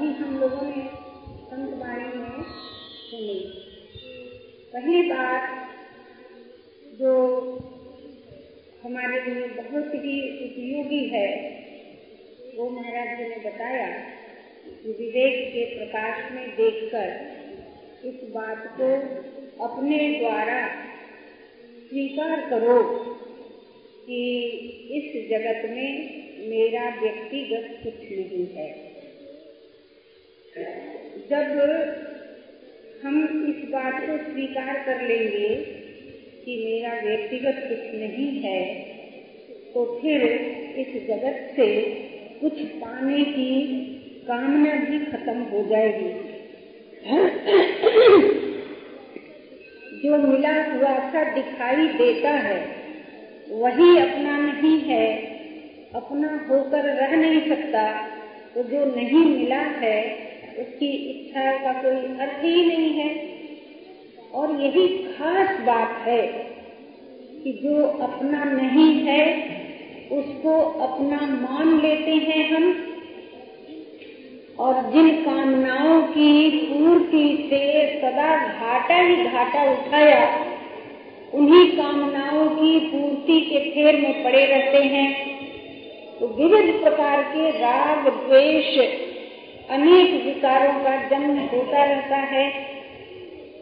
अभी हम लोगों ने संत वाणी में सुनी। पहली बात जो हमारे लिए बहुत ही उपयोगी है, वो महाराज जी ने बताया कि विवेक के प्रकाश में देखकर इस बात को अपने द्वारा स्वीकार करो कि इस जगत में मेरा व्यक्तिगत कुछ नहीं है। जब हम इस बात को स्वीकार कर लेंगे कि मेरा व्यक्तिगत कुछ नहीं है तो फिर इस जगत से कुछ पाने की कामना भी खत्म हो जाएगी। जो मिला हुआ सा दिखाई देता है, वही अपना नहीं है, अपना होकर रह नहीं सकता। तो जो नहीं मिला है उसकी इच्छा का कोई अर्थ ही नहीं है। और यही खास बात है कि जो अपना नहीं है, उसको अपना मान लेते हैं हम। और जिन कामनाओं की पूर्ति से सदा घाटा ही घाटा उठाया, उन्हीं कामनाओं की पूर्ति के फेर में पड़े रहते हैं। तो विविध प्रकार के राग, द्वेष अनेक विकारों का जन्म होता रहता है।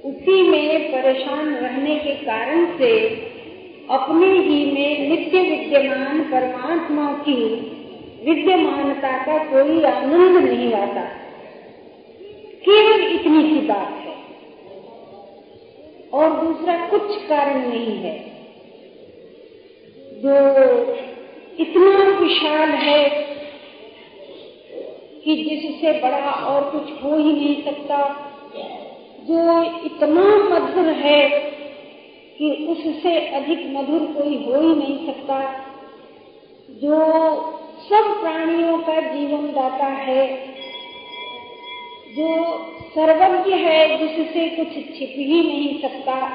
उसी में परेशान रहने के कारण से अपने ही में नित्य विद्यमान परमात्मा की विद्यमानता का कोई आनंद नहीं आता। केवल इतनी सी बात है। और दूसरा कुछ कारण नहीं है। जो इतना विशाल है कि जिससे बड़ा और कुछ हो ही नहीं सकता। जो इतना मधुर है कि उससे अधिक मधुर कोई हो ही नहीं सकता। जो सब प्राणियों का जीवन दाता है, जो सर्वज्ञ है, जिससे कुछ छिप ही नहीं सकता।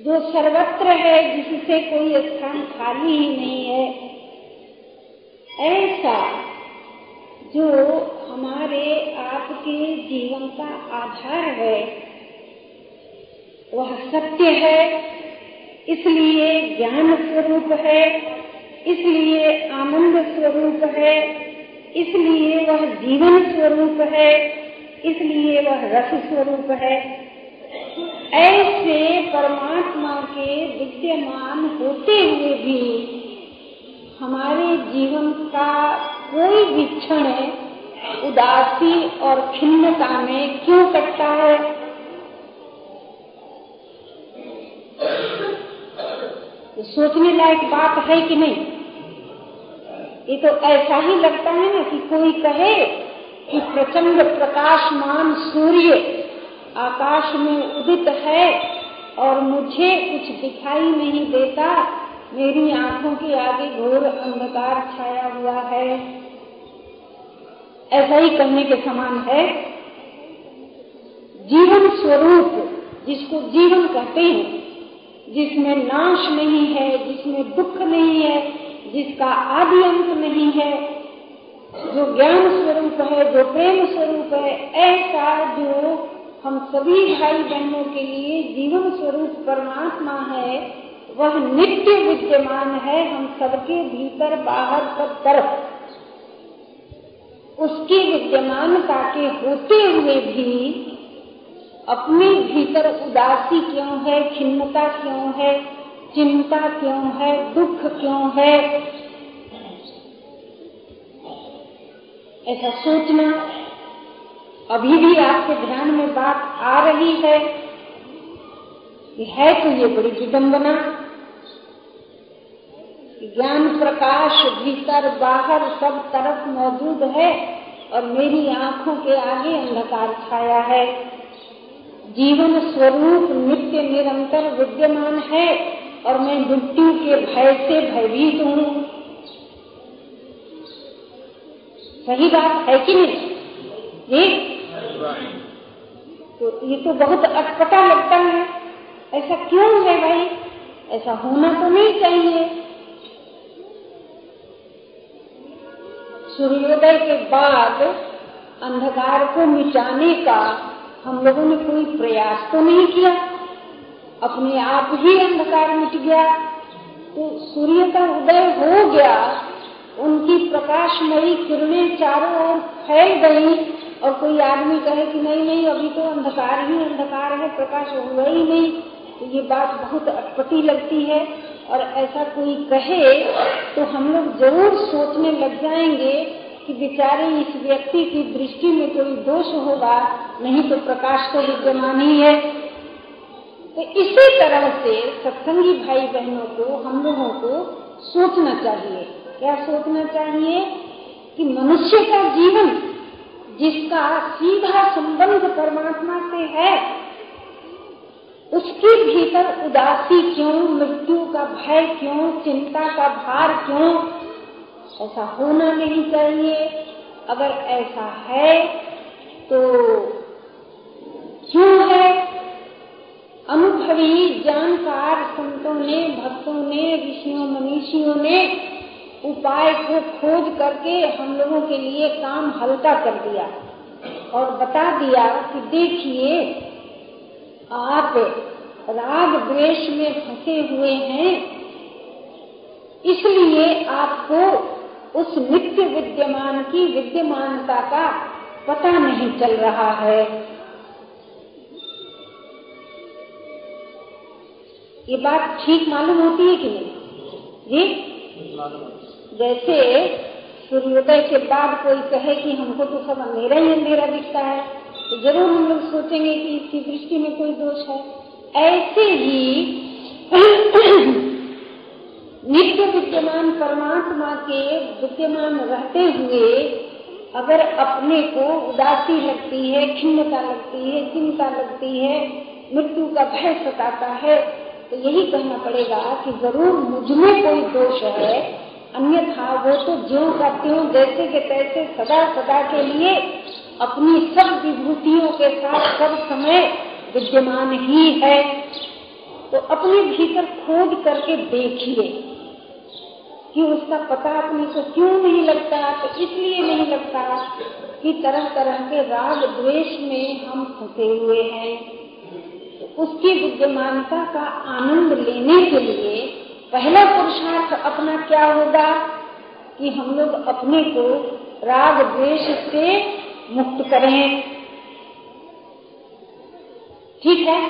जो सर्वत्र है, जिससे कोई स्थान खाली ही नहीं है। ऐसा जो हमारे आपके जीवन का आधार है, वह सत्य है, इसलिए ज्ञान स्वरूप है, इसलिए आनंद स्वरूप है, इसलिए वह जीवन स्वरूप है, इसलिए वह रस स्वरूप है। ऐसे परमात्मा के विद्यमान होते हुए भी हमारे जीवन का कोई भी क्षण उदासी और खिन्नता में क्यों कटता है? तो सोचने लायक बात है कि नहीं? ये तो ऐसा ही लगता है ना कि कोई कहे कि प्रचंड प्रकाशमान सूर्य आकाश में उदित है और मुझे कुछ दिखाई नहीं देता। मेरी आँखों के आगे घोर अंधकार छाया हुआ है। ऐसा ही कहने के समान है। जीवन स्वरूप जिसको जीवन कहते हैं, जिसमें नाश नहीं है, जिसमें दुख नहीं है, जिसका आदि अंत नहीं है, जो ज्ञान स्वरूप है, जो प्रेम स्वरूप है, ऐसा जो हम सभी भाई बहनों के लिए जीवन स्वरूप परमात्मा है, वह नित्य विद्यमान है हम सबके भीतर बाहर सब तरफ़। उसकी विद्यमानता के होते हुए भी अपने भीतर उदासी क्यों है, खिन्नता क्यों है, चिंता क्यों है, दुख क्यों है? ऐसा सोचना। अभी भी आपके ध्यान में बात आ रही है है तो ये बड़ी विडम्बना ज्ञान प्रकाश भीतर, बाहर सब तरफ़ मौजूद है और मेरी आँखों के आगे अंधकार छाया है। जीवन स्वरूप नित्य निरंतर विद्यमान है और मैं मृत्यु के भय से भयभीत हूँ। सही बात है कि नहीं? ये तो ये तो बहुत अटपटा लगता है। ऐसा क्यों है भाई? ऐसा होना तो नहीं चाहिए। सूर्योदय के बाद अंधकार को मिटाने का हम लोगों ने कोई प्रयास तो नहीं किया। अपने आप ही अंधकार मिट गया। तो सूर्य का उदय हो गया। उनकी प्रकाशमयी किरणें चारों ओर फैल गई और कोई आदमी कहे कि नहीं नहीं, अभी तो अंधकार ही अंधकार है, प्रकाश हुआ ही नहीं। तो ये बात बहुत अटपटी लगती है। और ऐसा कोई कहे तो हम लोग ज़रूर सोचने लग जाएँगे कि बेचारे इस व्यक्ति की दृष्टि में कोई दोष होगा, नहीं तो प्रकाश तो विद्यमान ही है। तो इसी तरह से सत्संगी भाई बहनों को, हम लोगों को सोचना चाहिए। क्या सोचना चाहिए? कि मनुष्य का जीवन, जिसका सीधा संबंध परमात्मा से है उसके भीतर उदासी क्यों? मृत्यु का भय क्यों? चिंता का भार क्यों? ऐसा होना नहीं चाहिए। अगर ऐसा है तो क्यों है? अनुभवी, जानकार संतों ने, भक्तों ने, ऋषियों, मनीषियों ने उपाय को खोज करके हम लोगों के लिए काम हल्का कर दिया और बता दिया कि देखिए आप राग द्वेष में फंसे हुए हैं, इसलिए आपको उस नित्य विद्यमान की विद्यमानता का पता नहीं चल रहा है। ये बात ठीक मालूम होती है कि नहीं? जी? जैसे सूर्योदय के बाद कोई कहे कि हमको तो सब अंधेरा ही अंधेरा दिखता है। तो ज़रूर हम लोग सोचेंगे कि इसकी दृष्टि में कोई दोष है। ऐसे ही नित्य विद्यमान परमात्मा के विद्यमान रहते हुए अगर अपने को उदासी लगती है, खिन्नता लगती है, चिंता लगती है, मृत्यु का भय सताता है तो यही कहना पड़ेगा कि ज़रूर मुझमें कोई दोष है। अन्यथा वो तो ज्यो का त्यों जैसे के तैसे सदा सदा के लिए अपनी सब विभूतियों के साथ सब समय विद्यमान ही है। तो अपने भीतर खोज करके देखिए कि उसका पता अपने को क्यों नहीं लगता तो इसलिए नहीं लगता कि तरह तरह के राग द्वेष में हम फंसे हुए हैं। तो उसकी विद्यमानता का आनंद लेने के लिए पहला पुरुषार्थ अपना क्या होगा कि हम लोग अपने को राग द्वेष से मुक्त करें। ठीक है?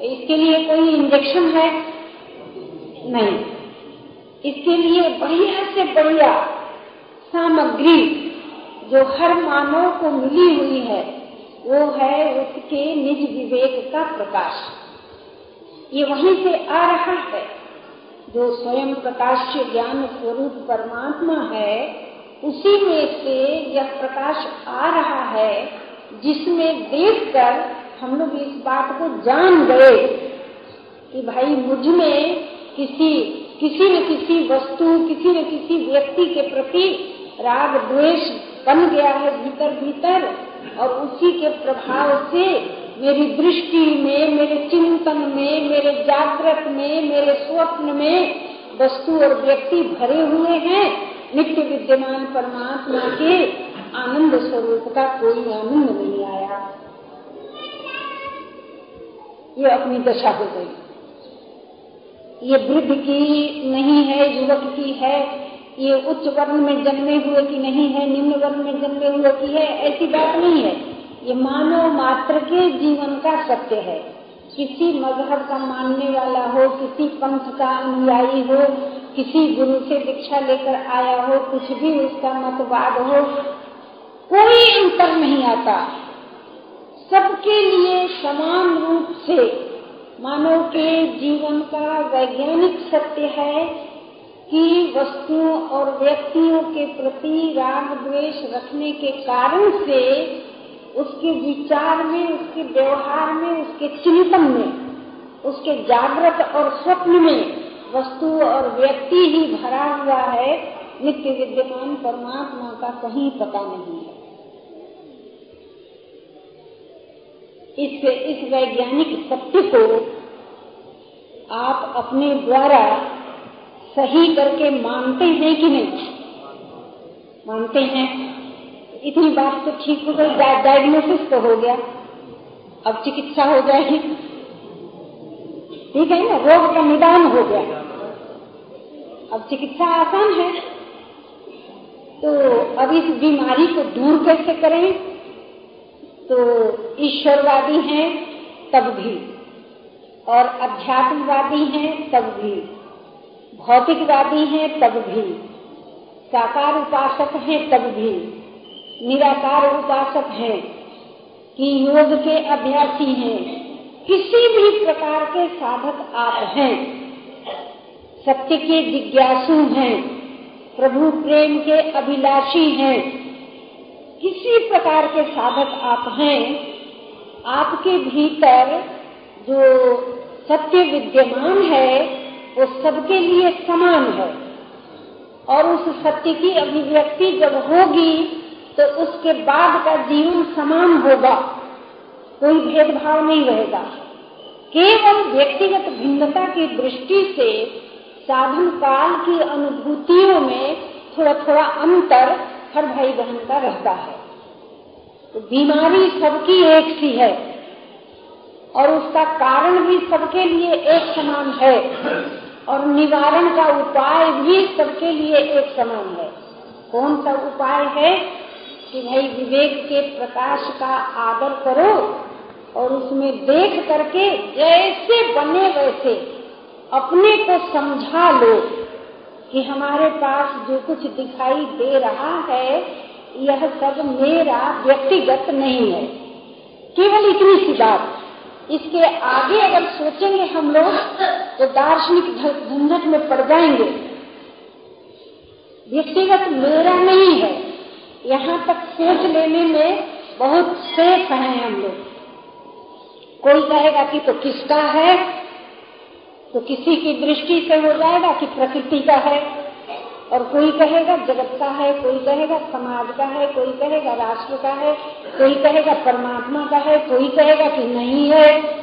इसके लिए कोई इंजेक्शन है? नहीं। इसके लिए बढ़िया से बढ़िया सामग्री जो हर मानव को मिली हुई है, वो है उसके निज विवेक का प्रकाश। ये वहीं से आ रहा है। जो स्वयं प्रकाश ज्ञान स्वरूप परमात्मा है उसी में से यह प्रकाश आ रहा है, जिसमें देखकर हम लोग इस बात को जान गए कि भाई मुझमें किसी किसी न किसी वस्तु, किसी न किसी व्यक्ति के प्रति राग द्वेष बन गया है भीतर भीतर, और उसी के प्रभाव से मेरी दृष्टि में, मेरे चिंतन में, मेरे जागृत में, मेरे स्वप्न में वस्तु और व्यक्ति भरे हुए हैं। नित्य विद्यमान परमात्मा के आनंद स्वरूप का कोई आनंद नहीं आया। ये अपनी दशा हो गई। ये वृद्ध की नहीं है, युवक की है, ये उच्च वर्ण में जन्मे हुए की नहीं है, निम्न वर्ण में जन्मे हुए की है, ऐसी बात नहीं है। ये मानव मात्र के जीवन का सत्य है। किसी मज़हब का मानने वाला हो, किसी पंथ का अनुयायी हो किसी गुरु से दीक्षा लेकर आया हो, कुछ भी उसका मतवाद हो, कोई अंतर नहीं आता। सबके लिए समान रूप से मानव के जीवन का वैज्ञानिक सत्य है कि वस्तुओं और व्यक्तियों के प्रति राग द्वेष रखने के कारण से उसके विचार में, उसके व्यवहार में, उसके चिंतन में, उसके जागृत और स्वप्न में वस्तु और व्यक्ति ही भरा हुआ है, नित्य विद्यमान परमात्मा का कहीं पता नहीं है। इस इस वैज्ञानिक सत्य को आप अपने द्वारा सही करके मानते हैं कि नहीं? मानते हैं। इतनी बात तो ठीक हो गई डायग्नोसिस तो हो गया। अब चिकित्सा हो जाएगी। ठीक है ना, रोग का निदान हो गया। अब चिकित्सा आसान है। तो अब इस बीमारी को दूर कैसे करें? तो ईश्वरवादी हैं, तब भी। और अध्यात्मवादी हैं, तब भी। भौतिकवादी हैं, तब भी। साकार उपासक हैं, तब भी। निराकार उपासक हैं, कि योग के अभ्यासी हैं। किसी भी प्रकार के साधक आप हैं, सत्य के जिज्ञासु हैं, प्रभु प्रेम के अभिलाषी हैं, किसी प्रकार के साधक आप हैं, आपके भीतर जो सत्य विद्यमान है, वो सबके लिए समान है। और उस सत्य की अभिव्यक्ति जब होगी तो उसके बाद का जीवन समान होगा। कोई भेदभाव नहीं रहेगा। केवल व्यक्तिगत भिन्नता की दृष्टि से साधन काल की अनुभूतियों में थोड़ा थोड़ा अंतर हर भाई बहन का रहता है। तो बीमारी सबकी एक सी है और उसका कारण भी सबके लिए एक समान है और निवारण का उपाय भी सबके लिए एक समान है। कौन सा उपाय है कि भाई विवेक के प्रकाश का आदर करो और उसमें देख करके जैसे बने वैसे अपने को समझा लो कि हमारे पास जो कुछ दिखाई दे रहा है, यह सब मेरा व्यक्तिगत नहीं है। केवल इतनी सी बात। इसके आगे अगर सोचेंगे हम लोग तो दार्शनिक झंझट में पड़ जाएँगे। व्यक्तिगत मेरा नहीं है। यहाँ तक सोच लेने में बहुत सेफ़ है हम लोग। कोई कहेगा कि तो किसका है? तो किसी की दृष्टि से हो जाएगा कि प्रकृति का है। और कोई कहेगा जगत का है, कोई कहेगा समाज का है, कोई कहेगा राष्ट्र का है, कोई कहेगा परमात्मा का है, कोई कहेगा कि नहीं है।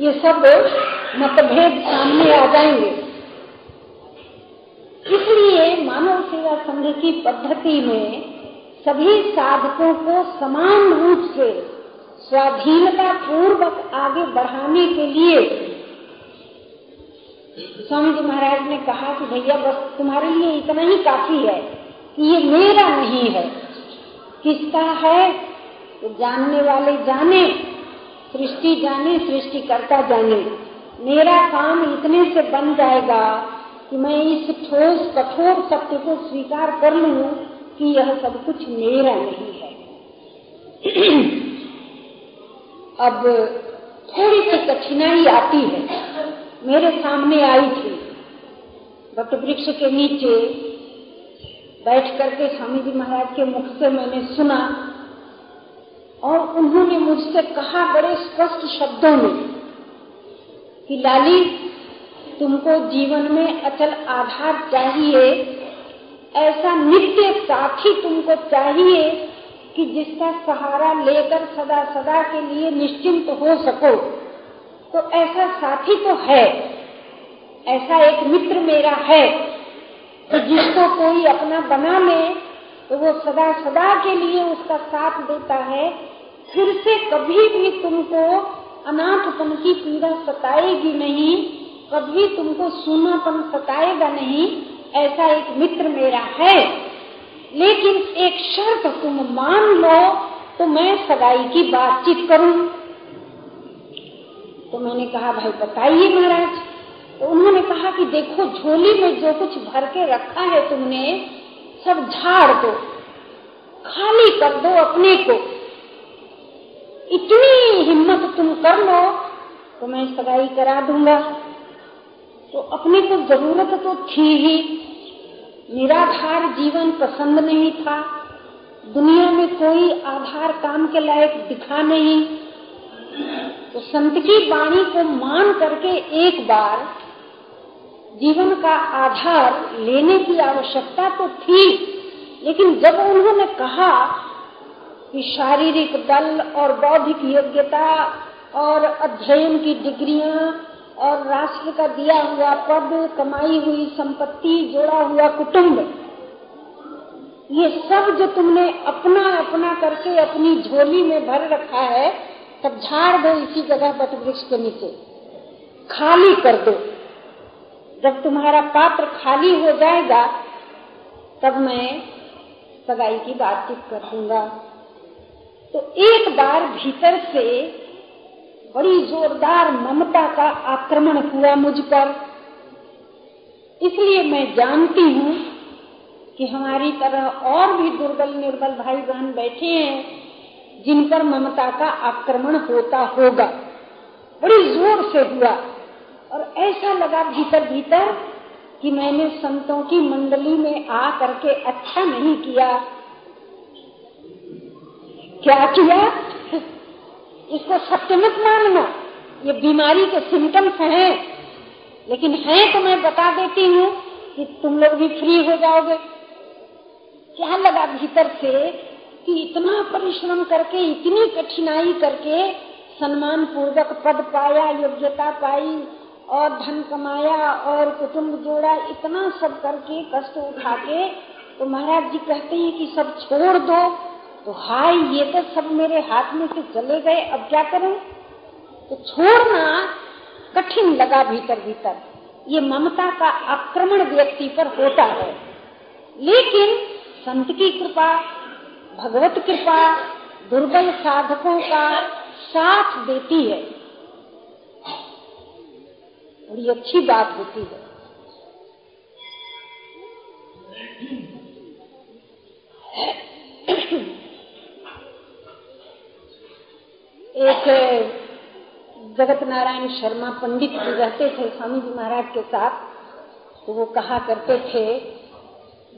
ये सब मतभेद सामने आ जाएँगे। इसलिए मानव सेवा संघ की पद्धति में सभी साधकों को समान रूप से स्वाधीनता पूर्वक आगे बढ़ाने के लिए स्वामी जी महाराज ने कहा कि भैया, बस तुम्हारे लिए इतना ही काफ़ी है कि ये मेरा नहीं है। किसका है? तो जानने वाले जाने, सृष्टि जाने, सृष्टिकर्ता जाने। मेरा काम इतने से बन जाएगा कि मैं इस ठोस कठोर सत्य को स्वीकार कर लूँ कि यह सब कुछ मेरा नहीं है। अब थोड़ी सी कठिनाई आती है। मेरे सामने आई थी। वट वृक्ष के नीचे बैठ करके स्वामी जी महाराज के मुख से मैंने सुना और उन्होंने मुझसे कहा बड़े स्पष्ट शब्दों में कि लाली, तुमको जीवन में अचल आधार चाहिए। ऐसा नित्य साथी तुमको चाहिए कि जिसका सहारा लेकर सदा सदा के लिए निश्चिंत हो सको। तो ऐसा साथी तो है, ऐसा एक मित्र मेरा है तो जिसको कोई अपना बना ले तो वो सदा सदा के लिए उसका साथ देता है। फिर से कभी भी तुमको अनाथपन की पीड़ा सताएगी नहीं, कभी तुमको सूनापन सताएगा नहीं ऐसा एक मित्र मेरा है। लेकिन एक शर्त तुम मान लो तो मैं सगाई की बातचीत करूँ। तो मैंने कहा, भाई, बताइए महाराज। तो उन्होंने कहा कि देखो, झोली में जो कुछ भर के रखा है तुमने, सब झाड़ दो, खाली कर दो अपने को। इतनी हिम्मत तुम कर लो तो मैं सगाई करा दूँगा। तो अपने को ज़रूरत तो थी ही। निराधार जीवन पसंद नहीं था। दुनिया में कोई आधार काम के लायक दिखा नहीं। तो संत की वाणी को मान करके एक बार जीवन का आधार लेने की आवश्यकता तो थी, लेकिन जब उन्होंने कहा कि शारीरिक बल और बौद्धिक योग्यता और अध्ययन की डिग्रियाँ और राष्ट्र का दिया हुआ पद, कमाई हुई संपत्ति, जोड़ा हुआ कुटुंब, ये सब जो तुमने अपना अपना करके अपनी झोली में भर रखा है, तब झाड़ दो इसी जगह बट वृक्ष के नीचे। खाली कर दो। जब तुम्हारा पात्र खाली हो जाएगा, तब मैं सगाई की बातचीत कर दूँगा। तो एक बार भीतर से बड़ी जोरदार ममता का आक्रमण हुआ मुझ पर। इसलिए मैं जानती हूँ कि हमारी तरह और भी दुर्बल निर्बल भाई बहन बैठे हैं, जिन पर ममता का आक्रमण होता होगा। बड़ी ज़ोर से हुआ और ऐसा लगा भीतर भीतर कि मैंने संतों की मंडली में आ करके अच्छा नहीं किया। क्या किया? इसको सत्य मत मानना। ये बीमारी के सिम्टम्स हैं। लेकिन है तो मैं बता देती हूँ कि तुम लोग भी फ्री हो जाओगे। क्या लगा भीतर से कि इतना परिश्रम करके, इतनी कठिनाई करके सम्मान पूर्वक पद पाया, योग्यता पाई, और धन कमाया, और कुटुंब जोड़ा, इतना सब करके, कष्ट उठा के तो महाराज जी कहते हैं कि सब छोड़ दो। तो हाय, ये तो सब मेरे हाथ में से चले गए, अब क्या करूँ? तो छोड़ना कठिन लगा भीतर भीतर। ये ममता का आक्रमण व्यक्ति पर होता है। लेकिन संत की कृपा, भगवत कृपा, दुर्बल साधकों का साथ देती है। बड़ी अच्छी बात होती है। एक जगत नारायण शर्मा पंडित जी रहते थे, स्वामी जी महाराज के साथ। तो वो कहा करते थे,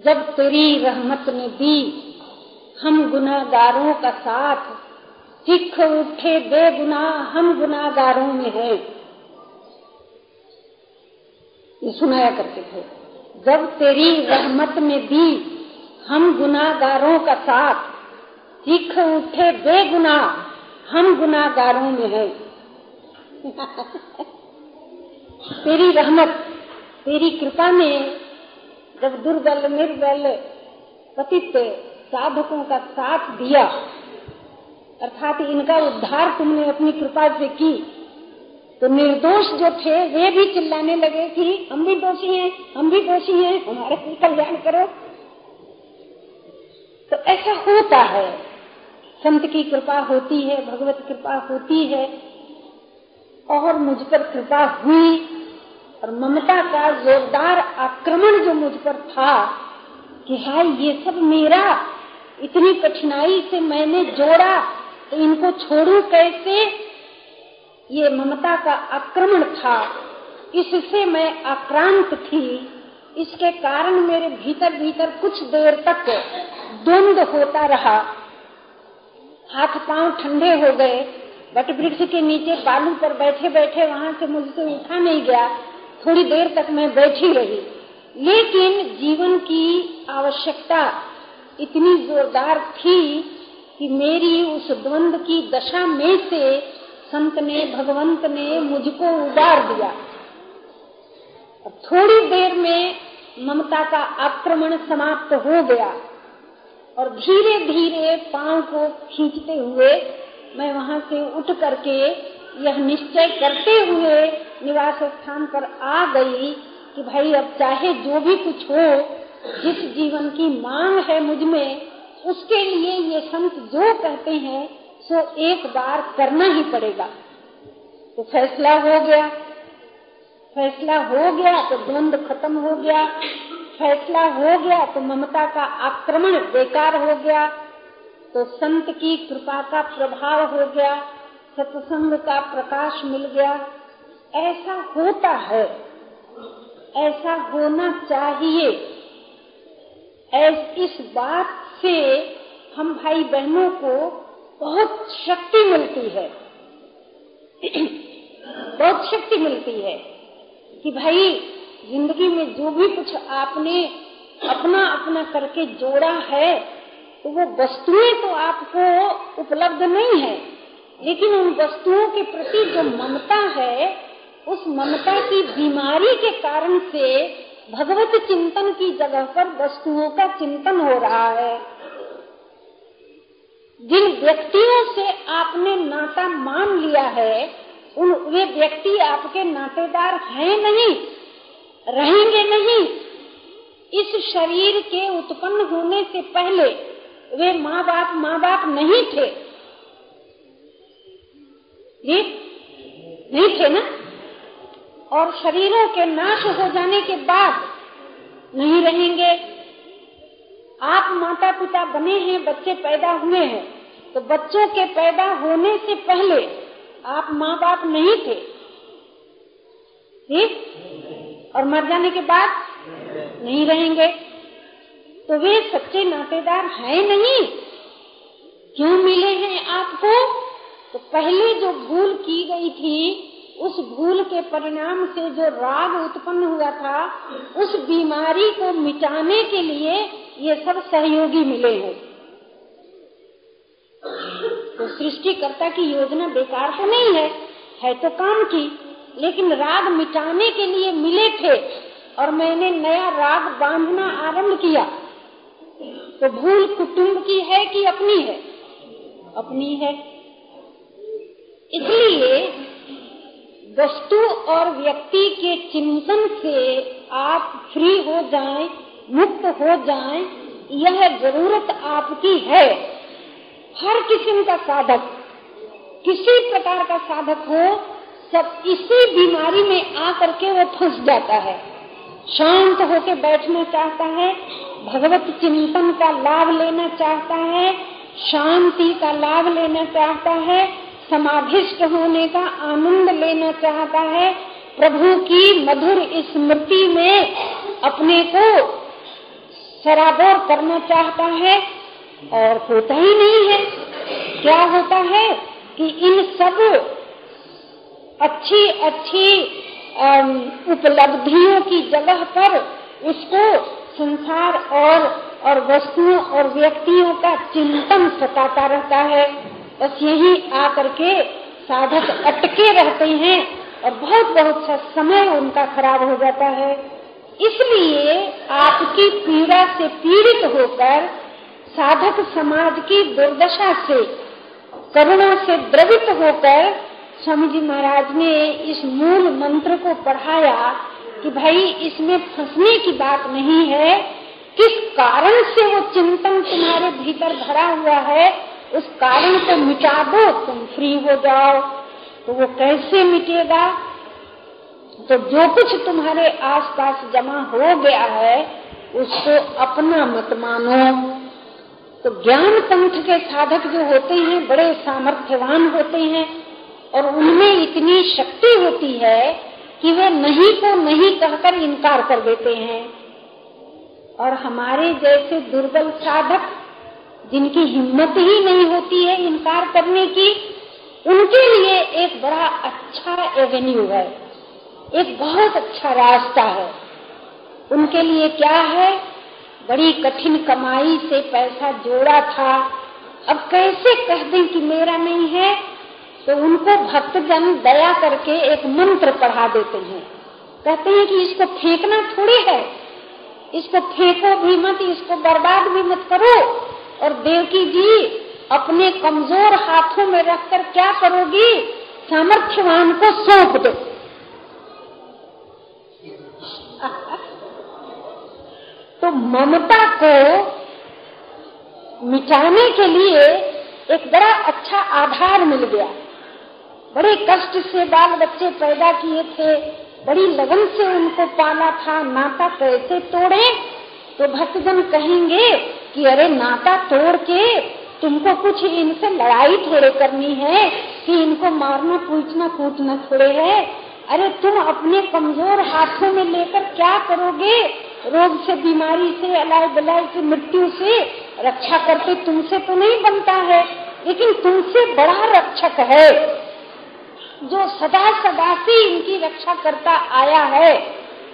जब तेरी रहमत ने दी, हम गुनागारों का साथ, सिख उठे बेगुना हम गुनागारों में है। ये सुनाया करते थे, जब तेरी रहमत ने दी, हम गुनागारों का साथ, सिख उठे बेगुना हम गुनागारों में है। तेरी रहमत, तेरी कृपा ने जब दुर्बल, निर्बल, पतित साधकों का साथ दिया, अर्थात इनका उद्धार तुमने अपनी कृपा से की तो निर्दोष जो थे, वे भी चिल्लाने लगे कि हम भी दोषी हैं, हम भी दोषी हैं, हमारा कल्याण करो। तो ऐसा होता है। संत की कृपा होती है, भगवत कृपा होती है, और मुझ पर कृपा हुई, और ममता का जोरदार आक्रमण जो मुझ पर था, कि हाय, ये सब मेरा, इतनी कठिनाई से मैंने जोड़ा तो इनको छोड़ू कैसे? ये ममता का आक्रमण था। इससे मैं आक्रांत थी। इसके कारण मेरे भीतर भीतर कुछ देर तक द्वंद होता रहा। हाथ पाँव ठंडे हो गए। बट वृक्ष के नीचे बालू पर बैठे बैठे वहाँ से मुझसे उठा नहीं गया। थोड़ी देर तक मैं बैठी रही। लेकिन जीवन की आवश्यकता इतनी जोरदार थी कि मेरी उस द्वंद की दशा में से संत ने, भगवंत ने मुझको उबार दिया। थोड़ी देर में ममता का आक्रमण समाप्त हो गया। और धीरे धीरे पाँव को खींचते हुए मैं वहाँ से उठ करके यह निश्चय करते हुए निवास स्थान पर आ गई कि भाई, अब चाहे जो भी कुछ हो, जिस जीवन की मांग है मुझमें, उसके लिए ये संत जो कहते हैं, सो एक बार करना ही पड़ेगा। तो फैसला हो गया। फैसला हो गया तो द्वंद खत्म हो गया। फैसला हो गया तो ममता का आक्रमण बेकार हो गया तो संत की कृपा का प्रभाव हो गया, सत्संग का प्रकाश मिल गया। ऐसा होता है, ऐसा होना चाहिए। इस बात से हम भाई बहनों को बहुत शक्ति मिलती है। बहुत शक्ति मिलती है कि भाई ज़िंदगी में जो भी कुछ आपने अपना अपना करके जोड़ा है तो वो वस्तुएँ तो आपको उपलब्ध नहीं है। लेकिन उन वस्तुओं के प्रति जो ममता है, उस ममता की बीमारी के कारण से भगवत चिंतन की जगह पर वस्तुओं का चिंतन हो रहा है। जिन व्यक्तियों से आपने नाता मान लिया है, उन वे व्यक्ति आपके नातेदार हैं नहीं रहेंगे नहीं। इस शरीर के उत्पन्न होने से पहले वे माँ बाप माँ बाप नहीं थे। ये नहीं थे ना? और शरीरों के नाश हो जाने के बाद नहीं रहेंगे। आप माता पिता बने हैं, बच्चे पैदा हुए हैं तो बच्चों के पैदा होने से पहले आप माँ बाप नहीं थे। ठीक और मर जाने के बाद नहीं रहेंगे। तो वे सच्चे नातेदार हैं नहीं। क्यों मिले हैं आपको? तो पहले जो भूल की गई थी, उस भूल के परिणाम से जो राग उत्पन्न हुआ था, उस बीमारी को मिटाने के लिए ये सब सहयोगी मिले हैं। तो सृष्टिकर्ता की योजना बेकार तो नहीं है? है तो काम की। लेकिन राग मिटाने के लिए मिले थे और मैंने नया राग बांधना आरंभ किया। तो भूल कुटुंब की है कि अपनी है? अपनी है। इसलिए वस्तु और व्यक्ति के चिंतन से आप फ्री हो जाएँ, मुक्त हो जाएँ, यह ज़रूरत आपकी है। हर किस्म का साधक किसी प्रकार का साधक हो सब इसी बीमारी में आकर के वो फंस जाता है। शांत होके बैठना चाहता है, भगवत चिंतन का लाभ लेना चाहता है, शांति का लाभ लेना चाहता है, समाधिष्ट होने का आनंद लेना चाहता है, प्रभु की मधुर स्मृति में अपने को सराबोर करना चाहता है और होता ही नहीं है। क्या होता है कि इन सब अच्छी अच्छी उपलब्धियों की जगह पर उसको संसार और और वस्तुओं और व्यक्तियों का चिंतन सताता रहता है। बस यही आकर के साधक अटके रहते हैं और बहुत बहुत सा समय उनका खराब हो जाता है। इसलिए आपकी पीड़ा से पीड़ित होकर साधक समाज की दुर्दशा से, करुणा से द्रवित होकर स्वामी जी महाराज ने इस मूल मंत्र को पढ़ाया कि भाई, इसमें फंसने की बात नहीं है। किस कारण से वो चिंतन तुम्हारे भीतर भरा हुआ है, उस कारण को मिटा दो, तुम फ्री हो जाओ। तो वो कैसे मिटेगा? तो जो कुछ तुम्हारे आसपास जमा हो गया है, उसको अपना मत मानो। तो ज्ञान पंथ के साधक जो होते हैं, बड़े सामर्थ्यवान होते हैं। और उनमें इतनी शक्ति होती है कि वे नहीं को नहीं कहकर इनकार कर देते हैं। और हमारे जैसे दुर्बल साधक, जिनकी हिम्मत ही नहीं होती है इनकार करने की, उनके लिए एक बड़ा अच्छा एवेन्यू है, एक बहुत अच्छा रास्ता है। उनके लिए क्या है? बड़ी कठिन कमाई से पैसा जोड़ा था। अब कैसे कह दें कि मेरा नहीं है? तो उनको भक्तजन दया करके एक मंत्र पढ़ा देते हैं। कहते हैं कि इसको फेंकना थोड़ी है। इसको फेंको भी मत, इसको बर्बाद भी मत करो। और देवकी जी, अपने कमज़ोर हाथों में रखकर क्या करोगी? सामर्थ्यवान को सौंप दो। तो ममता को मिटाने के लिए एक बड़ा अच्छा आधार मिल गया। बड़े कष्ट से बाल बच्चे पैदा किए थे, बड़ी लगन से उनको पाला था, नाता कैसे तोड़े? तो भक्तजन कहेंगे कि अरे नाता तोड़ के तुमको कुछ इनसे लड़ाई थोड़े करनी है, कि इनको मारना पूछना कूटना थोड़े है। अरे तुम अपने कमज़ोर हाथों में लेकर क्या करोगे? रोग से, बीमारी से अलाय बलाय से, मृत्यु से रक्षा करते तुमसे तो नहीं बनता है, लेकिन तुमसे बड़ा रक्षक है। जो सदा सदा से इनकी रक्षा करता आया है,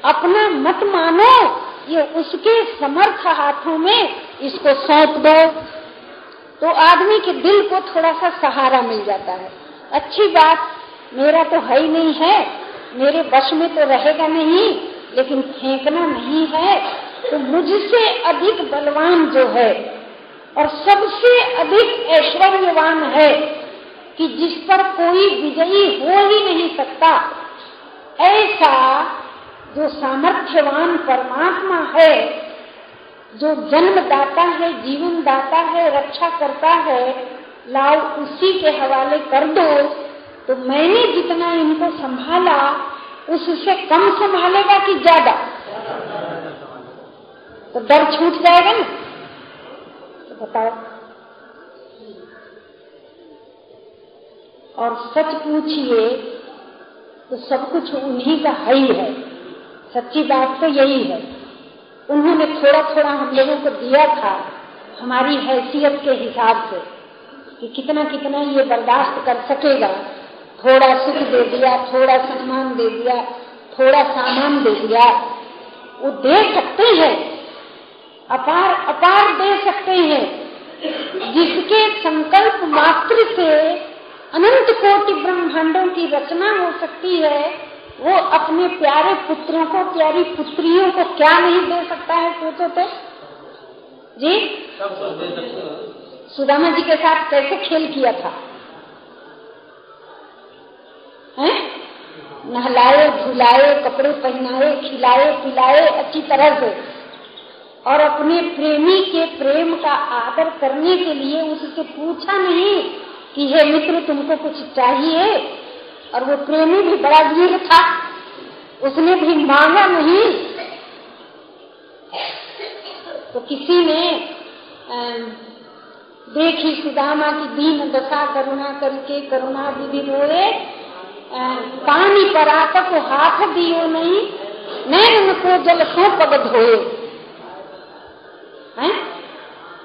अपना मत मानो। ये उसके समर्थ हाथों में इसको सौंप दो। तो आदमी के दिल को थोड़ा सा सहारा मिल जाता है। अच्छी बात, मेरा तो है ही नहीं है। मेरे वश में तो रहेगा नहीं, लेकिन फेंकना नहीं है। तो मुझसे अधिक बलवान जो है, और सबसे अधिक ऐश्वर्यवान है कि जिस पर कोई विजयी हो ही नहीं सकता। ऐसा जो सामर्थ्यवान परमात्मा है, जो जन्म दाता है जीवन दाता है, रक्षा करता है, लाओ उसी के हवाले कर दो तो मैंने जितना इनको संभाला उससे कम संभालेगा कि ज़्यादा? तो डर छूट जाएगा ना। तो बताओ। और सच पूछिए तो सब कुछ उन्हीं का है ही है। सच्ची बात तो यही है। उन्होंने थोड़ा थोड़ा हम लोगों को दिया था, हमारी हैसियत के हिसाब से, कि कितना कितना ये बर्दाश्त कर सकेगा। थोड़ा सुख दे दिया, थोड़ा सम्मान दे दिया, थोड़ा सामान दे दिया। वो दे सकते हैं, अपार अपार दे सकते हैं। जिसके संकल्प मात्र से अनंत कोटि ब्रह्मांडों की रचना हो सकती है। वो अपने प्यारे पुत्रों को, प्यारी पुत्रियों को क्या नहीं दे सकता है, सोचो तो। जी? सुदामा जी के साथ कैसे खेल किया था? हैं? नहलाए, धुलाए, कपड़े पहनाए, खिलाए, पिलाए, अच्छी तरह से। और अपने प्रेमी के प्रेम का आदर करने के लिए उससे पूछा नहीं कि हे मित्र तुमको कुछ चाहिए? और वो प्रेमी भी बड़ा वीर था। उसने भी मांगा नहीं। तो किसी ने देखी सुदामा की दीन दशा, करुणा करके, करुणा दीदी रोए पानी पर आकर को हाथ दियो नहीं नैन को जल सो पग धोए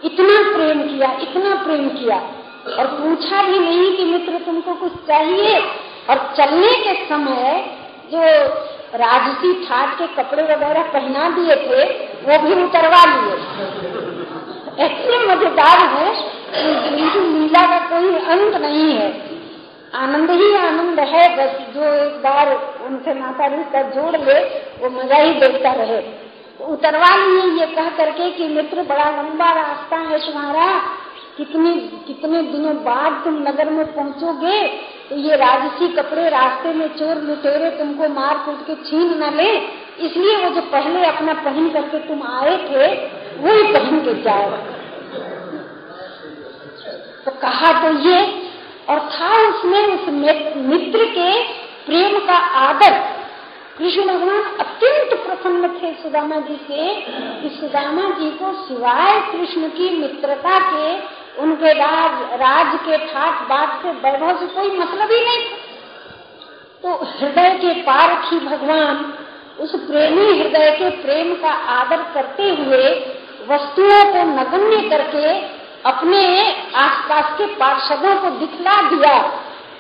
इतना प्रेम किया, इतना प्रेम किया। और पूछा भी नहीं कि मित्र तुमको कुछ चाहिए। और चलने के समय जो राजसी ठाट के कपड़े वगैरह पहना दिए थे, वो भी उतरवा लिए। ऐसे मज़ेदार है इनकी लीला का कोई अंत नहीं है। आनंद ही आनंद है, बस जो एक बार उनसे नाता का जोड़ ले, वो मज़ा ही देखता रहे। उतरवा लिए ये कह करके कि मित्र, बड़ा लंबा रास्ता है तुम्हारा। कितने कितने दिनों बाद तुम नगर में पहुंचोगे तो ये राजसी कपड़े रास्ते में चोर लुटेरे तुमको मार कूट के छीन न ले। इसलिए वो जो पहले अपना पहन करके तुम आए थे, वही पहन के जाओ। तो कहा तो ये, और था उसमें उस मित्र के प्रेम का आदर। कृष्ण भगवान अत्यंत प्रसन्न थे सुदामा जी से, कि सुदामा जी को सिवाय कृष्ण की मित्रता के उनके राज राज के ठाट बाट से वैभव से कोई मतलब ही नहीं तो हृदय के पारखी भगवान उस प्रेमी हृदय के प्रेम का आदर करते हुए वस्तुओं को नगण्य करके अपने आसपास के पार्षदों को दिखला दिया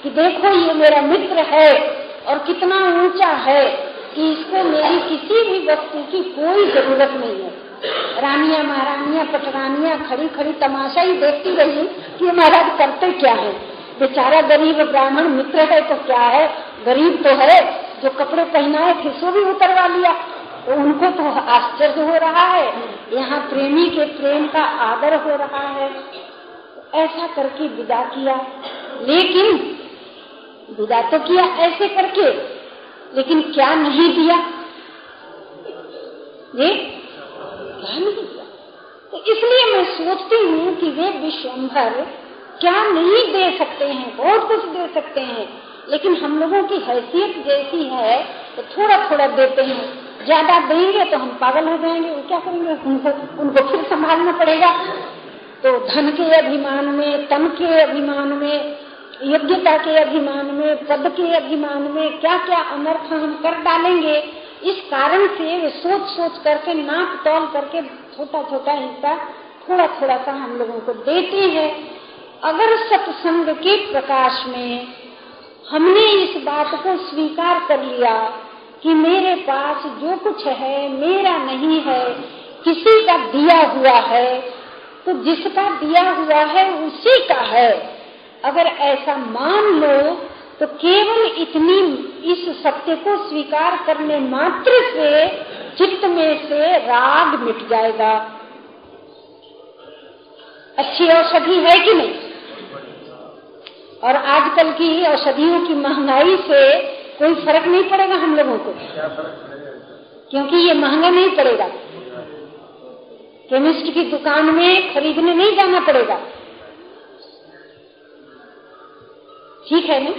कि देखो ये मेरा मित्र है और कितना ऊँचा है कि इसको मेरी किसी भी वस्तु की कोई ज़रूरत नहीं है। रानिया महारानिया, पटरानिया खड़ी खड़ी तमाशा ही देखती रही कि महाराज करते क्या है? बेचारा गरीब ब्राह्मण मित्र है तो क्या है? गरीब तो है, जो कपड़े पहनाए थे सो भी उतरवा लिया। तो उनको तो आश्चर्य हो रहा है, यहाँ प्रेमी के प्रेम का आदर हो रहा है। ऐसा करके विदा किया। लेकिन, विदा तो किया ऐसे करके, लेकिन क्या नहीं दिया? क्या नहीं दिया तो इसलिए मैं सोचती हूँ कि वे विश्वभर क्या नहीं दे सकते हैं, बहुत कुछ दे सकते हैं, लेकिन हम लोगों की हैसियत जैसी है तो थोड़ा थोड़ा देते हैं। ज़्यादा देंगे तो हम पागल हो जाएँगे वो क्या करेंगे? उनको उनको फिर संभालना पड़ेगा। तो धन के अभिमान में, तन के अभिमान में योग्यता के अभिमान में, पद के अभिमान में क्या क्या अनर्थ हम कर डालेंगे इस कारण से वे सोच सोच करके, नाक तौल करके छोटा छोटा हिस्सा थोड़ा थोड़ा सा हम लोगों को देते हैं। अगर सत्संग के प्रकाश में हमने इस बात को स्वीकार कर लिया कि मेरे पास जो कुछ है, मेरा नहीं है, किसी का दिया हुआ है तो जिसका दिया हुआ है उसी का है। अगर ऐसा मान लो तो केवल इतनी इस सत्य को स्वीकार करने मात्र से चित्त में से राग मिट जाएगा। अच्छी औषधि है कि नहीं? और आजकल की औषधियों की महँगाई से कोई फ़र्क नहीं पड़ेगा हम लोगों को? क्योंकि ये महँगा नहीं पड़ेगा। केमिस्ट की दुकान में खरीदने नहीं जाना पड़ेगा। ठीक है ना?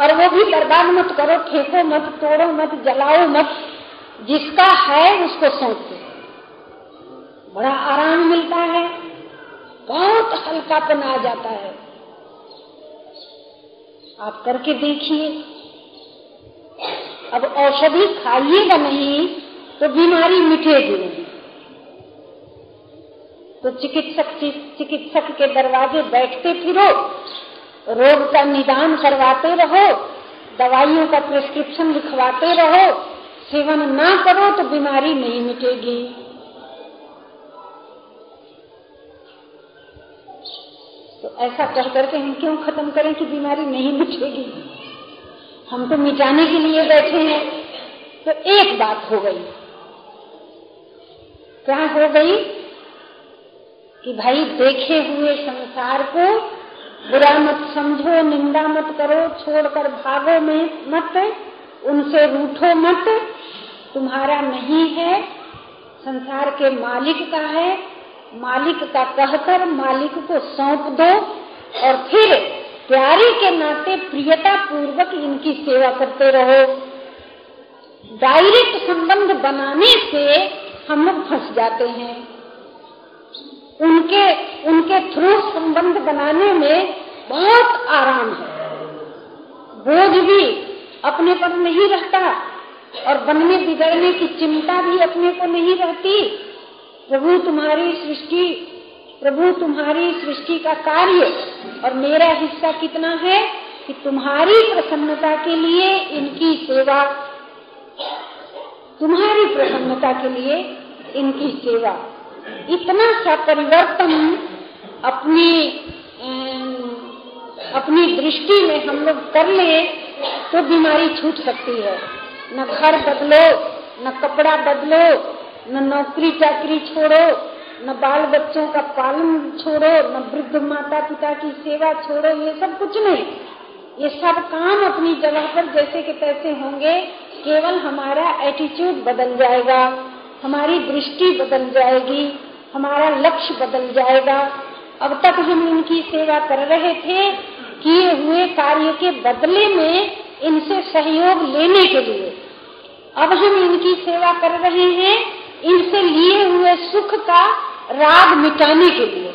और वो भी बर्बाद मत करो फेंको मत, तोड़ो मत, जलाओ मत। जिसका है उसको सौंप दो। बड़ा आराम मिलता है। बहुत हल्कापन आ जाता है। आप करके देखिए। अब औषधि खाइएगा नहीं तो बीमारी मिटेगी नहीं। तो चिकित्सक चिकित्सक के दरवाजे बैठते फिरो, रोग का निदान करवाते रहो, दवाइयों का प्रिस्क्रिप्शन लिखवाते रहो, सेवन ना करो तो बीमारी नहीं मिटेगी। तो ऐसा कह करके हम क्यों खत्म करें कि बीमारी नहीं मिटेगी? हम तो मिटाने के लिए बैठे हैं। तो एक बात हो गई। क्या हो गई? कि भाई देखे हुए संसार को बुरा मत समझो, निंदा मत करो, छोड़कर भागो में मत, उनसे रूठो मत। तुम्हारा नहीं है, संसार के मालिक का है। मालिक का कहकर मालिक को सौंप दो और फिर प्यारी के नाते प्रियता पूर्वक इनकी सेवा करते रहो। डायरेक्ट संबंध बनाने से हम लोग फंस जाते हैं। उनके उनके थ्रू संबंध बनाने में बहुत आराम है। बोझ भी अपने पर नहीं रहता और बनने बिगड़ने की चिंता भी अपने को नहीं रहती। प्रभु तुम्हारी सृष्टि, प्रभु तुम्हारी सृष्टि का कार्य और मेरा हिस्सा कितना है कि तुम्हारी प्रसन्नता के लिए इनकी सेवा, तुम्हारी प्रसन्नता के लिए इनकी सेवा। इतना सा परिवर्तन अपनी अपनी दृष्टि में हम लोग कर ले तो बीमारी छूट सकती है। न घर बदलो, न कपड़ा बदलो, न नौकरी चाकरी छोड़ो, न बाल बच्चों का पालन छोड़ो, न वृद्ध माता पिता की सेवा छोड़ो, ये सब कुछ नहीं। ये सब काम अपनी जगह पर जैसे के तैसे होंगे, केवल हमारा एटीट्यूड बदल जाएगा। हमारी दृष्टि बदल जाएगी हमारा लक्ष्य बदल जाएगा। अब तक हम इनकी सेवा कर रहे थे किए हुए कार्य के बदले में इनसे सहयोग लेने के लिए। अब हम इनकी सेवा कर रहे हैं इनसे लिए हुए सुख का राग मिटाने के लिए।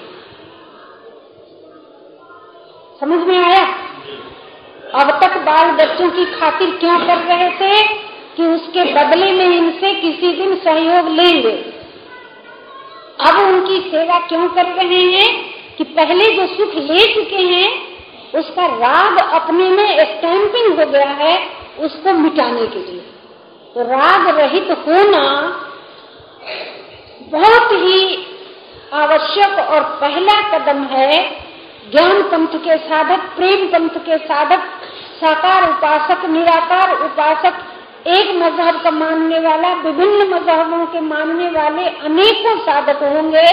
समझ में आया? अब तक बाल बच्चों की खातिर क्यों कर रहे थे? कि उसके बदले में इनसे किसी दिन सहयोग लेंगे अब उनकी सेवा क्यों कर रहे हैं कि पहले जो सुख ले चुके हैं, उसका राग अपने में स्टैंपिंग हो गया है, उसको मिटाने के लिए। तो राग रहित होना बहुत ही आवश्यक और पहला कदम है। ज्ञान पंथ के साधक, प्रेम पंथ के साधक, साकार उपासक, निराकार उपासक एक मज़हब का मानने वाला, विभिन्न मजहबों के मानने वाले अनेकों साधक होंगे।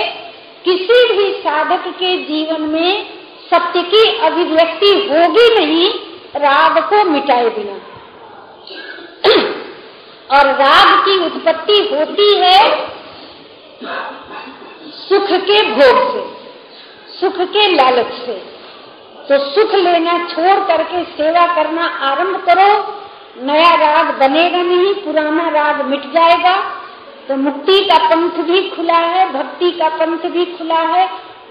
किसी भी साधक के जीवन में सत्य की अभिव्यक्ति होगी नहीं, राग को मिटाए बिना। और राग की उत्पत्ति होती है सुख के भोग से, सुख के लालच से। तो सुख लेना छोड़ करके सेवा करना आरंभ करो नया राग बनेगा नहीं, पुराना राग मिट जाएगा। तो मुक्ति का पंथ भी खुला है, भक्ति का पंथ भी खुला है,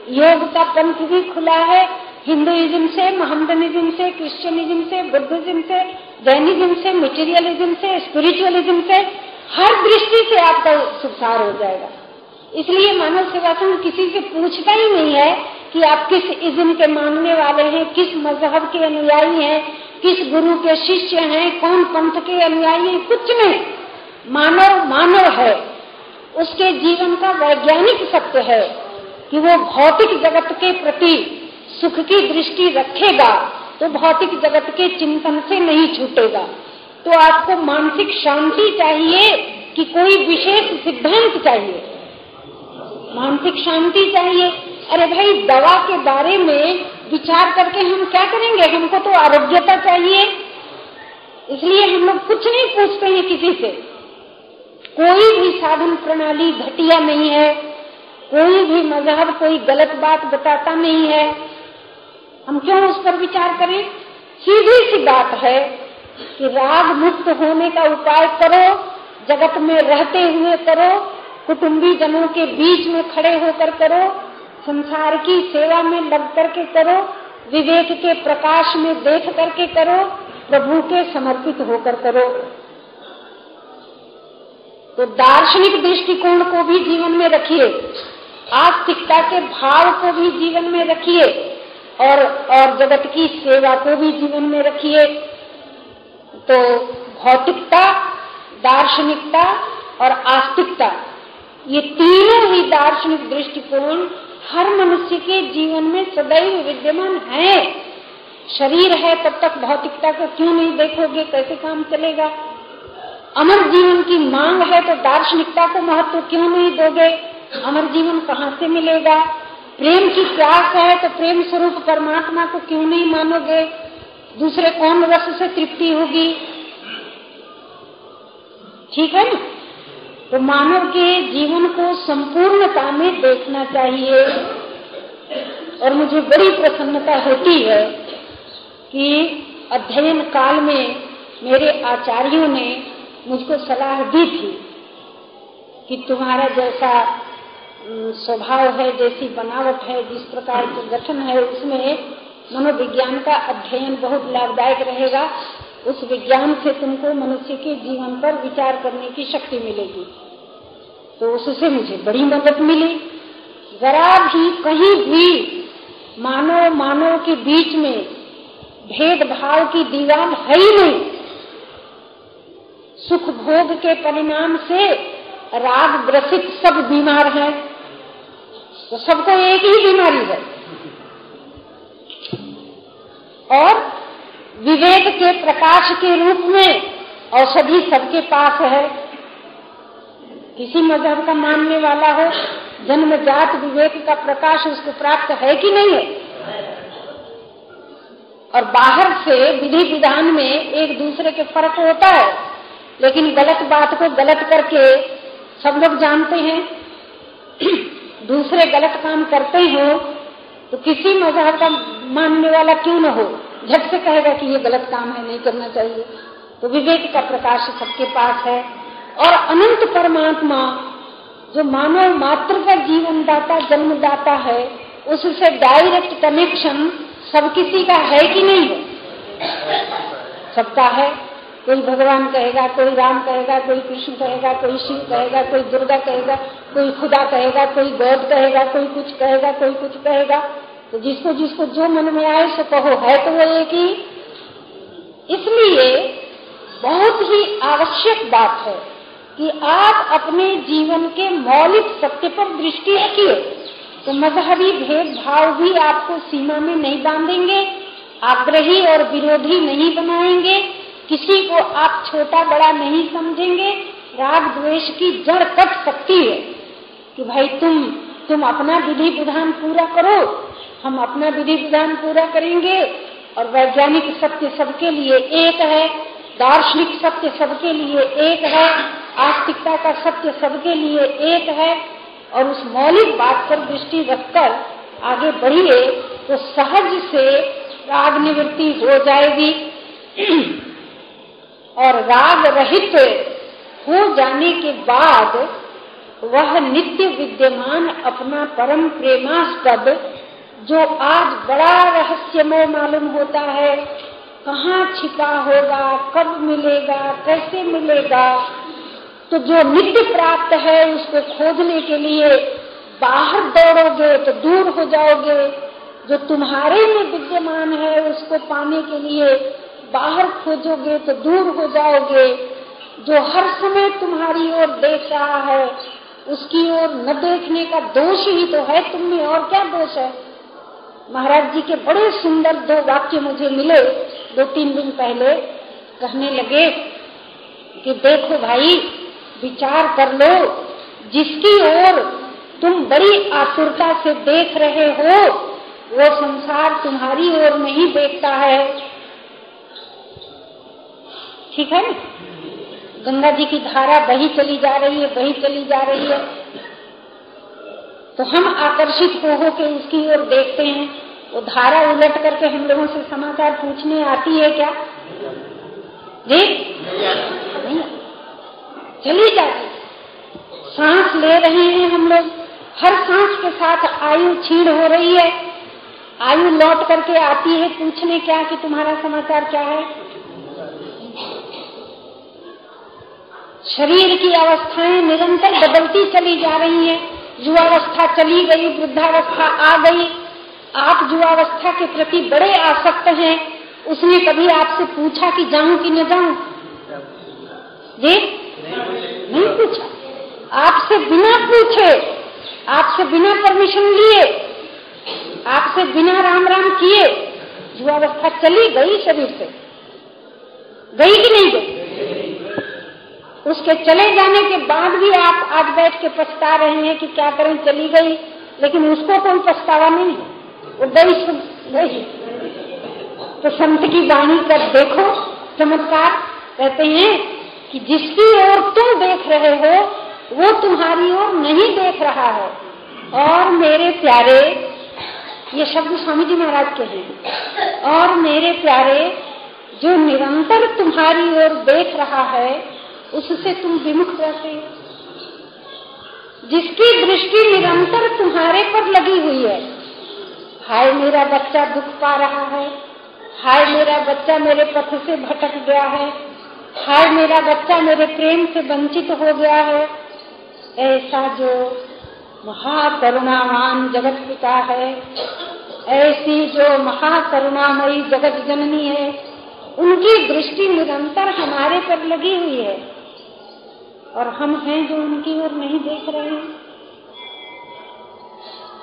योग का पंथ भी खुला है। हिंदुइज्म से मोहम्मदनिज्म से, क्रिश्चियनिज्म से, बुद्धिज्म से, जैनिज्म से, मटेरियलिज्म से, स्पिरिचुअलिज्म से, हर दृष्टि से आपका सुधार हो जाएगा। इसलिए मानव सेवा संघ किसी से पूछता ही नहीं है कि आप किस इज्म के मानने वाले हैं, किस मज़हब के अनुयायी हैं किस गुरु के शिष्य हैं, कौन पंथ के अनुयायी हैं, कुछ नहीं। मानव मानव है। उसके जीवन का वैज्ञानिक सत्य है कि वो भौतिक जगत के प्रति सुख की दृष्टि रखेगा तो भौतिक जगत के चिंतन से नहीं छूटेगा। तो आपको मानसिक शांति चाहिए कि कोई विशेष सिद्धांत चाहिए। मानसिक शांति चाहिए। अरे भाई, दवा के बारे में विचार करके हम क्या करेंगे? हमको तो आरोग्यता चाहिए। इसलिए हम लोग कुछ नहीं पूछते हैं किसी से। कोई भी साधन प्रणाली घटिया नहीं है। कोई भी मज़हब, कोई गलत बात बताता नहीं है। हम क्यों उस पर विचार करें? सीधी सी बात है कि राग मुक्त होने का उपाय करो, जगत में रहते हुए करो कुटुंबी जनों के बीच में खड़े होकर करो संसार की सेवा में लग करके करो, विवेक के प्रकाश में देख करके करो, प्रभु के समर्पित होकर करो। तो दार्शनिक दृष्टिकोण को भी जीवन में रखिए, आस्तिकता के भाव को भी जीवन में रखिए, और और जगत की सेवा को भी जीवन में रखिए। तो भौतिकता, दार्शनिकता और आस्तिकता, ये तीनों ही दार्शनिक दृष्टिकोण हर मनुष्य के जीवन में सदैव विद्यमान है। शरीर है, तब तक भौतिकता को क्यों नहीं देखोगे? कैसे काम चलेगा? अमर जीवन की मांग है तो दार्शनिकता को महत्व क्यों नहीं दोगे? अमर जीवन कहाँ से मिलेगा? प्रेम की प्यास है तो प्रेम स्वरूप परमात्मा को क्यों नहीं मानोगे? दूसरे कौन रस से तृप्ति होगी? ठीक है ना? तो मानव के जीवन को संपूर्णता में देखना चाहिए। और मुझे बड़ी प्रसन्नता होती है कि अध्ययन काल में मेरे आचार्यों ने मुझको सलाह दी थी कि तुम्हारा जैसा स्वभाव है, जैसी बनावट है, जिस प्रकार के गठन है, उसमें मनोविज्ञान का अध्ययन बहुत लाभदायक रहेगा। उस विज्ञान से तुमको मनुष्य के जीवन पर विचार करने की शक्ति मिलेगी। तो उससे मुझे बड़ी मदद मिली। जरा भी कहीं भी मानव मानव के बीच में भेदभाव की दीवार है ही नहीं। सुख भोग के परिणाम से राग ग्रसित सब बीमार हैं। तो सबको एक ही बीमारी है। और विवेक के प्रकाश के रूप में औषधि सबके पास है। किसी मज़हब का मानने वाला हो जन्म जात विवेक का प्रकाश उसको प्राप्त है कि नहीं है? और बाहर से विधि विधान में एक दूसरे के फ़र्क होता है। लेकिन गलत बात को गलत करके सब लोग जानते हैं, दूसरे गलत काम करते हो तो किसी मज़हब का मानने वाला क्यों न हो? झट से कहेगा कि ये गलत काम है, नहीं करना चाहिए। तो विवेक का प्रकाश सबके पास है। और अनंत परमात्मा, जो मानव मात्र का जीवन दाता जन्मदाता है, उससे डायरेक्ट कनेक्शन सब किसी का है कि नहीं है? सबका है। कोई भगवान कहेगा, कोई राम कहेगा, कोई कृष्ण कहेगा, कोई शिव कहेगा, कोई दुर्गा कहेगा, कोई खुदा कहेगा, कोई गौद कहेगा, कोई कुछ कहेगा, कोई कुछ कहेगा। तो जिसको जिसको जो मन में आए सो कहो, है तो वो एक ही। इसलिए बहुत ही आवश्यक बात है कि आप अपने जीवन के मौलिक सत्य पर दृष्टि रखिए। तो मजहबी भेदभाव भी आपको सीमा में नहीं बांधेंगे, आग्रही और विरोधी नहीं बनाएँगे, किसी को आप छोटा बड़ा नहीं समझेंगे। राग द्वेष की जड़ कट सकती है कि भाई तुम तुम अपना विधि विधान पूरा करो हम अपना विधि विधान पूरा करेंगे और वैज्ञानिक सत्य सबके लिए एक है, दार्शनिक सत्य सबके लिए एक है, आस्तिकता का सत्य सबके लिए एक है और उस मौलिक बात पर दृष्टि रखकर आगे बढ़िए तो सहज से राग निवृत्ति हो जाएगी। और राग रहित हो जाने के बाद वह नित्य विद्यमान अपना परम प्रेमास्पद जो आज बड़ा रहस्यमय मालूम होता है, कहाँ छिपा होगा, कब मिलेगा, कैसे मिलेगा? तो जो नित्य प्राप्त है, उसको खोजने के लिए बाहर दौड़ोगे तो दूर हो जाओगे। जो तुम्हारे में विद्यमान है, उसको पाने के लिए बाहर खोजोगे तो दूर हो जाओगे। जो हर समय तुम्हारी ओर देख रहा है, उसकी ओर न देखने का दोष ही तो है, तुम में और क्या दोष है? महाराज जी के बड़े सुंदर दो वाक्य मुझे मिले दो तीन दिन पहले। कहने लगे कि देखो भाई, विचार कर लो, जिसकी ओर तुम बड़ी आतुरता से देख रहे हो, वो संसार तुम्हारी ओर नहीं देखता है। ठीक है गंगा जी की धारा बही चली जा रही है, बही चली जा रही है। तो हम आकर्षित हो हो के उसकी ओर देखते हैं। वो धारा उलट करके हम लोगों से समाचार पूछने आती है क्या? जी? चली जाती। सांस ले रहे हैं हम लोग। हर सांस के साथ आयु छीण हो रही है। आयु लौट करके आती है। पूछने क्या कि तुम्हारा समाचार क्या है? शरीर की अवस्थाएँ निरंतर बदलती चली जा रही हैं। युवावस्था चली गई, वृद्धावस्था आ गई। आप युवावस्था के प्रति बड़े आसक्त हैं। उसने कभी आपसे पूछा कि जाऊँ कि न जाऊँ? जी? नहीं पूछा। आपसे बिना पूछे, आपसे बिना परमिशन लिए, आपसे बिना राम राम किए युवावस्था चली गई शरीर से। गई कि नहीं गई? उसके चले जाने के बाद भी आप आज बैठ के पछता रहे हैं कि क्या करें, चली गई। लेकिन उसको कोई पछतावा नहीं वो गई गई तो संत की वाणी कर देखो, चमत्कार। कहते हैं कि जिसकी ओर तुम देख रहे हो, वो तुम्हारी ओर नहीं देख रहा है। और मेरे प्यारे, ये शब्द स्वामी जी महाराज के हैं। और मेरे प्यारे, जो निरंतर तुम्हारी ओर देख रहा है उससे तुम विमुख रहते जिसकी दृष्टि निरंतर तुम्हारे पर लगी हुई है। हाय मेरा बच्चा दुख पा रहा है। हाय मेरा बच्चा मेरे पथ से भटक गया है। हाय मेरा बच्चा मेरे प्रेम से वंचित हो गया है। ऐसा जो महाकरुणावान जगत पिता है, ऐसी जो महाकरुणामयी जगत जननी है, उनकी दृष्टि निरंतर हमारे पर लगी हुई है। और हम हैं जो उनकी ओर नहीं देख रहे हैं।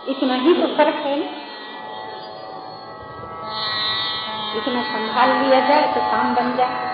इतना ही तो फ़र्क है इतना संभाल लिया जाए तो काम बन जाए।